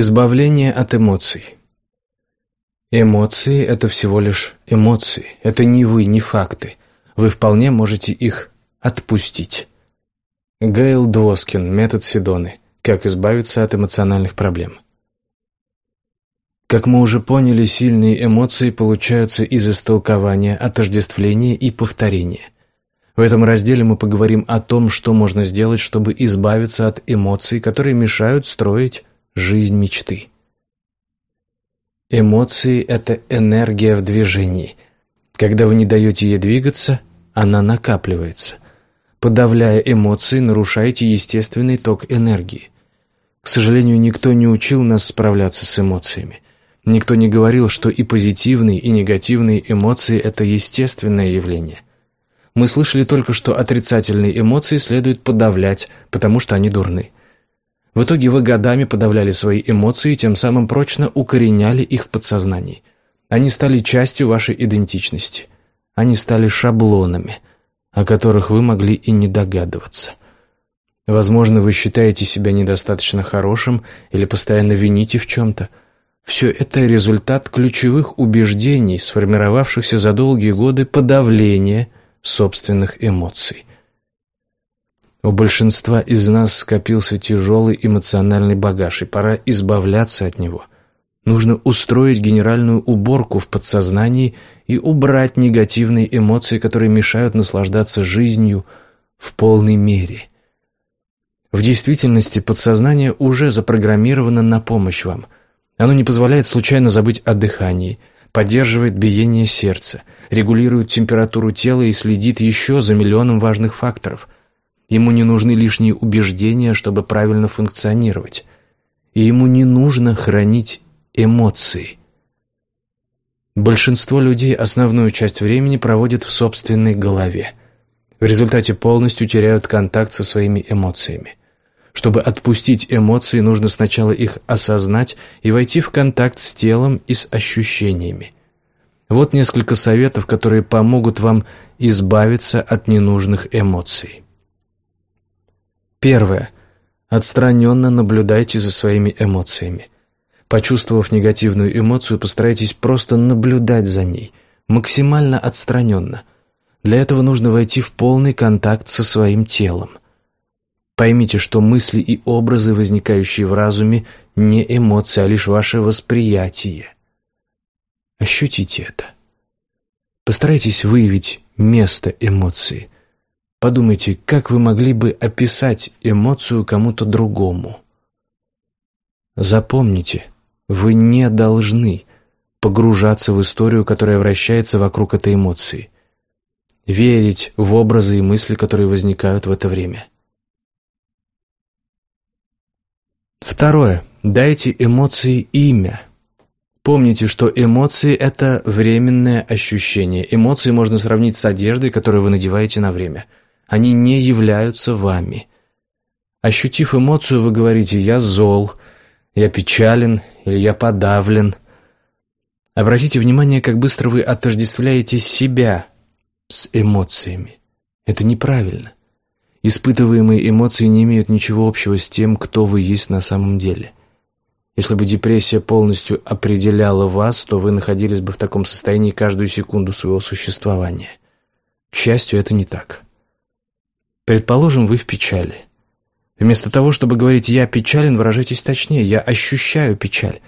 Избавление от эмоций. Эмоции – это всего лишь эмоции. Это не вы, не факты. Вы вполне можете их отпустить. Гейл Двоскин, метод Сидоны. Как избавиться от эмоциональных проблем. Как мы уже поняли, сильные эмоции получаются из истолкования, отождествления и повторения. В этом разделе мы поговорим о том, что можно сделать, чтобы избавиться от эмоций, которые мешают строить жизнь мечты. Эмоции – это энергия в движении. Когда вы не даете ей двигаться, она накапливается. Подавляя эмоции, нарушаете естественный ток энергии. К сожалению, никто не учил нас справляться с эмоциями. Никто не говорил, что и позитивные, и негативные эмоции – это естественное явление. Мы слышали только, что отрицательные эмоции следует подавлять, потому что они дурны. В итоге вы годами подавляли свои эмоции, тем самым прочно укореняли их в подсознании. Они стали частью вашей идентичности. Они стали шаблонами, о которых вы могли и не догадываться. Возможно, вы считаете себя недостаточно хорошим или постоянно вините в чем-то. Все это результат ключевых убеждений, сформировавшихся за долгие годы подавления – собственных эмоций. У большинства из нас скопился тяжелый эмоциональный багаж, и пора избавляться от него. Нужно устроить генеральную уборку в подсознании и убрать негативные эмоции, которые мешают наслаждаться жизнью в полной мере. В действительности подсознание уже запрограммировано на помощь вам. Оно не позволяет случайно забыть о дыхании – поддерживает биение сердца, регулирует температуру тела и следит еще за миллионом важных факторов. Ему не нужны лишние убеждения, чтобы правильно функционировать. И ему не нужно хранить эмоции. Большинство людей основную часть времени проводят в собственной голове. В результате полностью теряют контакт со своими эмоциями. Чтобы отпустить эмоции, нужно сначала их осознать и войти в контакт с телом и с ощущениями. Вот несколько советов, которые помогут вам избавиться от ненужных эмоций. Первое. Отстраненно наблюдайте за своими эмоциями. Почувствовав негативную эмоцию, постарайтесь просто наблюдать за ней, максимально отстраненно. Для этого нужно войти в полный контакт со своим телом – Поймите, что мысли и образы, возникающие в разуме, не эмоции, а лишь ваше восприятие. Ощутите это. Постарайтесь выявить место эмоции. Подумайте, как вы могли бы описать эмоцию кому-то другому. Запомните, вы не должны погружаться в историю, которая вращается вокруг этой эмоции. Верить в образы и мысли, которые возникают в это время. Второе. Дайте эмоции имя. Помните, что эмоции – это временное ощущение. Эмоции можно сравнить с одеждой, которую вы надеваете на время. Они не являются вами. Ощутив эмоцию, вы говорите «я зол», «я печален» или «я подавлен». Обратите внимание, как быстро вы отождествляете себя с эмоциями. Это неправильно. Испытываемые эмоции не имеют ничего общего с тем, кто вы есть на самом деле. Если бы депрессия полностью определяла вас, то вы находились бы в таком состоянии каждую секунду своего существования. К счастью, это не так. Предположим, вы в печали. Вместо того, чтобы говорить «я печален», выражайтесь точнее «я ощущаю печаль»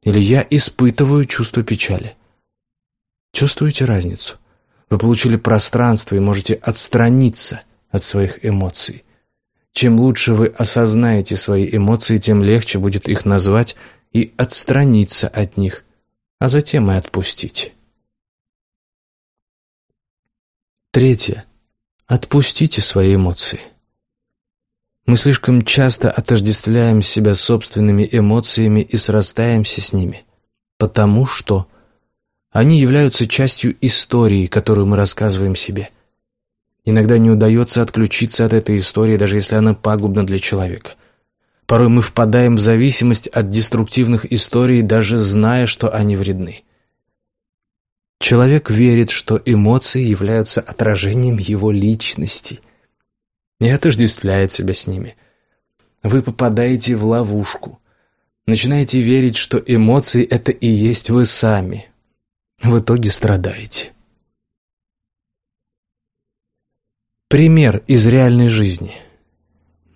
или «я испытываю чувство печали». Чувствуете разницу? Вы получили пространство и можете отстраниться – от своих эмоций. Чем лучше вы осознаете свои эмоции, тем легче будет их назвать и отстраниться от них, а затем и отпустить. Третье. Отпустите свои эмоции. Мы слишком часто отождествляем себя собственными эмоциями и срастаемся с ними, потому что они являются частью истории, которую мы рассказываем себе. Иногда не удается отключиться от этой истории, даже если она пагубна для человека. Порой мы впадаем в зависимость от деструктивных историй, даже зная, что они вредны. Человек верит, что эмоции являются отражением его личности и отождествляет себя с ними. Вы попадаете в ловушку. Начинаете верить, что эмоции – это и есть вы сами. В итоге страдаете. Пример из реальной жизни.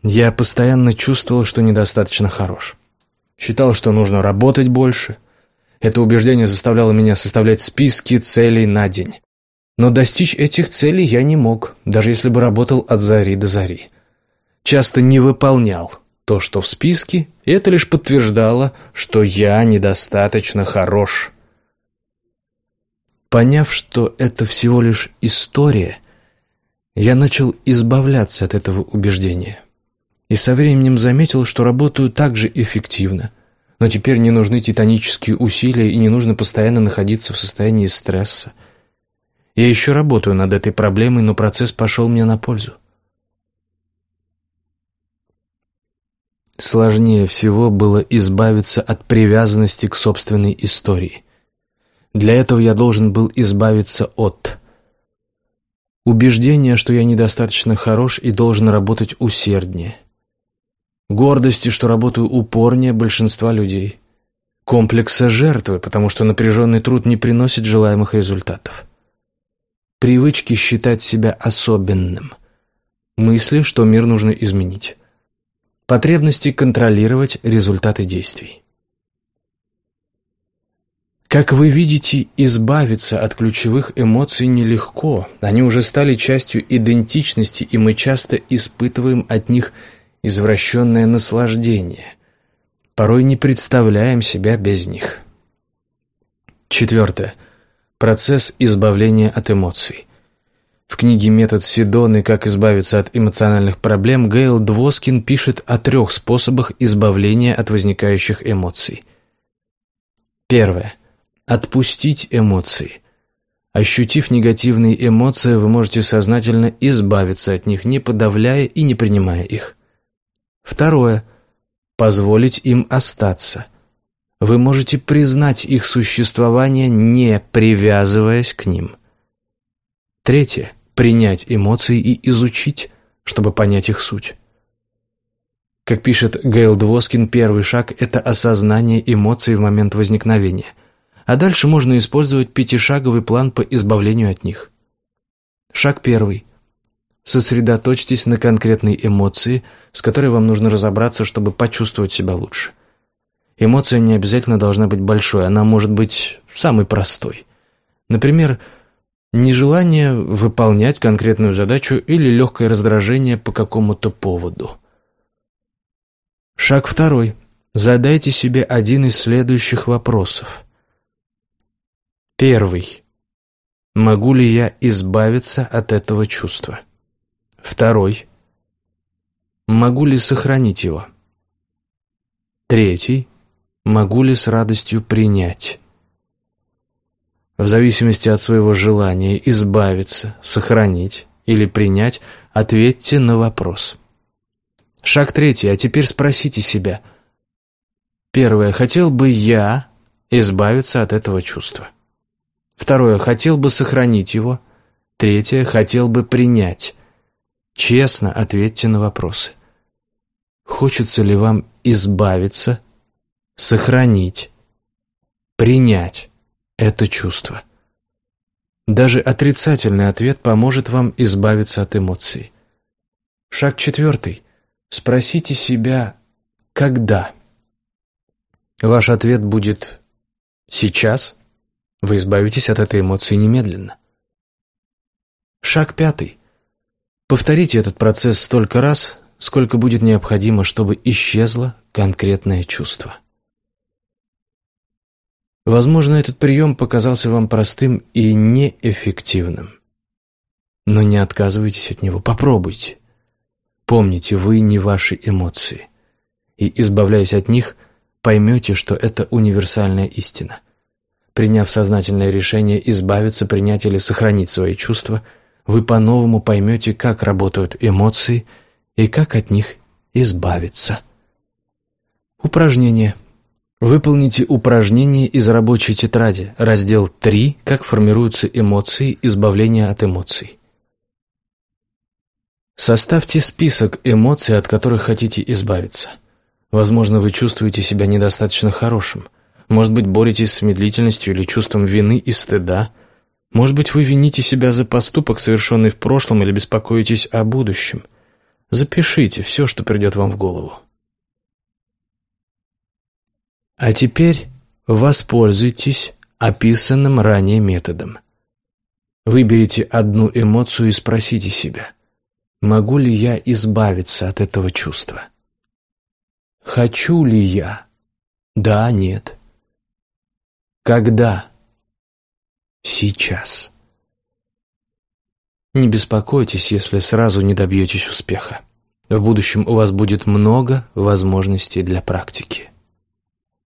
Я постоянно чувствовал, что недостаточно хорош. Считал, что нужно работать больше. Это убеждение заставляло меня составлять списки целей на день. Но достичь этих целей я не мог, даже если бы работал от зари до зари. Часто не выполнял то, что в списке, и это лишь подтверждало, что я недостаточно хорош. Поняв, что это всего лишь история – я начал избавляться от этого убеждения. И со временем заметил, что работаю так же эффективно. Но теперь не нужны титанические усилия и не нужно постоянно находиться в состоянии стресса. Я еще работаю над этой проблемой, но процесс пошел мне на пользу. Сложнее всего было избавиться от привязанности к собственной истории. Для этого я должен был избавиться от Убеждение, что я недостаточно хорош и должен работать усерднее. Гордости, что работаю упорнее большинства людей. Комплекса жертвы, потому что напряженный труд не приносит желаемых результатов. Привычки считать себя особенным. Мысли, что мир нужно изменить. Потребности контролировать результаты действий. Как вы видите, избавиться от ключевых эмоций нелегко. Они уже стали частью идентичности, и мы часто испытываем от них извращенное наслаждение. Порой не представляем себя без них. Четвертое. Процесс избавления от эмоций. В книге «Метод Сидоны. Как избавиться от эмоциональных проблем» Гейл Двоскин пишет о трех способах избавления от возникающих эмоций. Первое. Отпустить эмоции. Ощутив негативные эмоции, вы можете сознательно избавиться от них, не подавляя и не принимая их. Второе. Позволить им остаться. Вы можете признать их существование, не привязываясь к ним. Третье. Принять эмоции и изучить, чтобы понять их суть. Как пишет Гейл Двоскин, первый шаг – это осознание эмоций в момент возникновения – а дальше можно использовать пятишаговый план по избавлению от них. Шаг первый. Сосредоточьтесь на конкретной эмоции, с которой вам нужно разобраться, чтобы почувствовать себя лучше. Эмоция не обязательно должна быть большой, она может быть самой простой. Например, нежелание выполнять конкретную задачу или легкое раздражение по какому-то поводу. Шаг второй. Задайте себе один из следующих вопросов. Первый. Могу ли я избавиться от этого чувства? Второй. Могу ли сохранить его? Третий. Могу ли с радостью принять? В зависимости от своего желания избавиться, сохранить или принять, ответьте на вопрос. Шаг третий. А теперь спросите себя. Первое. Хотел бы я избавиться от этого чувства? Второе, хотел бы сохранить его. Третье, хотел бы принять. Честно ответьте на вопросы. Хочется ли вам избавиться, сохранить, принять это чувство? Даже отрицательный ответ поможет вам избавиться от эмоций. Шаг четвертый. Спросите себя «когда?». Ваш ответ будет «сейчас», вы избавитесь от этой эмоции немедленно. Шаг пятый. Повторите этот процесс столько раз, сколько будет необходимо, чтобы исчезло конкретное чувство. Возможно, этот прием показался вам простым и неэффективным. Но не отказывайтесь от него, попробуйте. Помните, вы не ваши эмоции. И, избавляясь от них, поймете, что это универсальная истина – Приняв сознательное решение избавиться, принять или сохранить свои чувства, вы по-новому поймете, как работают эмоции и как от них избавиться. Упражнение. Выполните упражнение из рабочей тетради, раздел 3 «Как формируются эмоции, избавление от эмоций». Составьте список эмоций, от которых хотите избавиться. Возможно, вы чувствуете себя недостаточно хорошим. Может быть, боретесь с медлительностью или чувством вины и стыда. Может быть, вы вините себя за поступок, совершенный в прошлом, или беспокоитесь о будущем. Запишите все, что придет вам в голову. А теперь воспользуйтесь описанным ранее методом. Выберите одну эмоцию и спросите себя, могу ли я избавиться от этого чувства? Хочу ли я? Да, нет. Когда? Сейчас. Не беспокойтесь, если сразу не добьетесь успеха. В будущем у вас будет много возможностей для практики.